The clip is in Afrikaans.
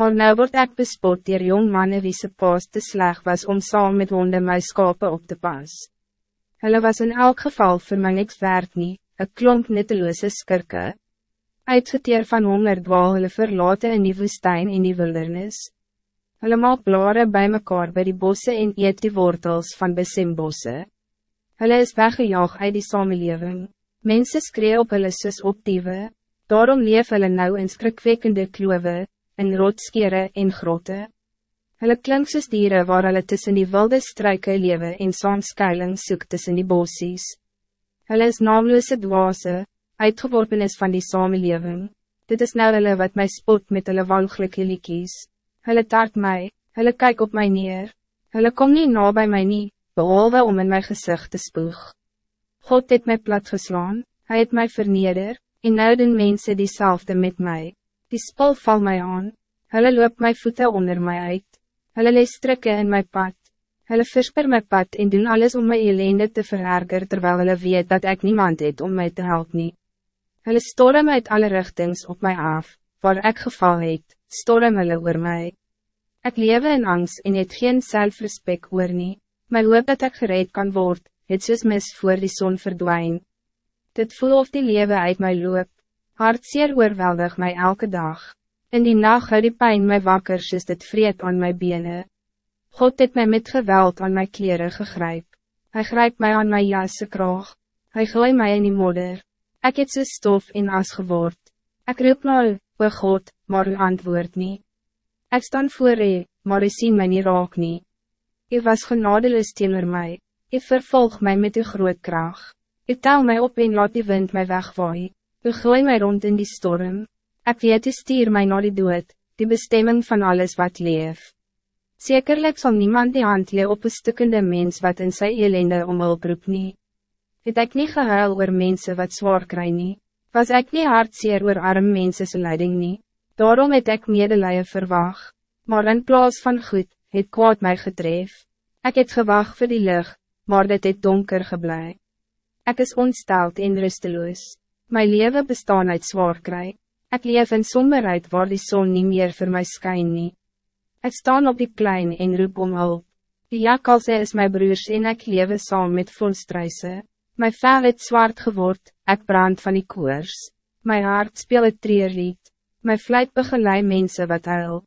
Maar nou word ek bespot dier jong manne wie se paas te sleg was om saam met honde my skape op te pas. Hulle was in elk geval voor my niks werd nie, een klomp nutteloze skirke. Uitgeteer van honger dwaal hulle verlaten in die woestijn in die wildernis. Hulle maak blare bij mekaar bij die bosse en eet die wortels van besembosse. Hulle is weggejaag uit die samenleving. Mensen skree op hulle soos op diewe. Daarom leef hulle nou in skrikwekkende kloewe, in rotskere en grotte. Hulle klink soos dieren waar hulle tussen die wilde struike lewe en saam skuiling soek tussen die bossies. Hulle is naamloose dwaase, uitgeworpen is van die samenleving. Dit is nou hulle wat mij spot met hulle walglike liekies. Hulle taart mij, hulle kyk op mij neer. Hulle kom niet na bij mij niet behalve om in mijn gezicht te spoeg. God het mij plat geslaan, hij het mij verneder, en nou doen mense diezelfde met mij. Die spul val mij aan, hulle loop mijn voeten onder mij uit, hulle lees strikken in mijn pad, hulle versper mijn pad en doen alles om mijn ellende te vererger terwijl hulle weet dat ik niemand het om mij te helpen. Hulle storm uit alle richtings op mij af, waar ik geval het, storm hulle oor mij. Ik leef in angst en het geen zelfrespect oor nie. My hoop dat ik gereed kan worden, het soos mis voor die zon verdwijn. Dit voel of die lewe uit my loop, hartseer oorweldig my elke dag. In die nacht hou die pijn my wakker soos dit vreed aan my benen. God het mij met geweld aan my kleren gegryp. Hij grijpt mij aan my jasse kraag. Hij gooi mij in die modder. Ik het so stof in as geword. Ik roep nou, o God, maar u antwoord niet. Ik staan voor u, maar u sien my nie raak nie. U was genadeloos teenoor mij. U vervolg mij met uw groot kracht. U tel mij op en laat die wind mij wegwaai. U gooi mij rond in die storm. Ik weet u stier mij naar die dood, die bestemming van alles wat leef. Zekerlijk zal niemand die hand lee op een stukkende mens wat in zijn elende om hulp roep nie. Het ek nie gehuil oor mense wat zwaar kry nie. Was ek nie hartseer oor arm mense leiding nie. Daarom het ek medelije verwacht. Maar in plaats van goed, het kwaad mij getref. Ik het gewacht voor die lucht, maar dit het donker geblei. Ik is ontsteld en rusteloos. Mijn leven bestaan uit zwaar kry. Ik leef in somberheid waar die zon niet meer voor mij skyn nie. Ik staan op die plein en roep om hulp. Die jakalse is mijn broers en ik lewe saam met volstruise. Mijn vel het zwart geword, ik brand van die koers. Mijn hart speel het trierlied. Mijn vlijt begeleid mensen wat huil.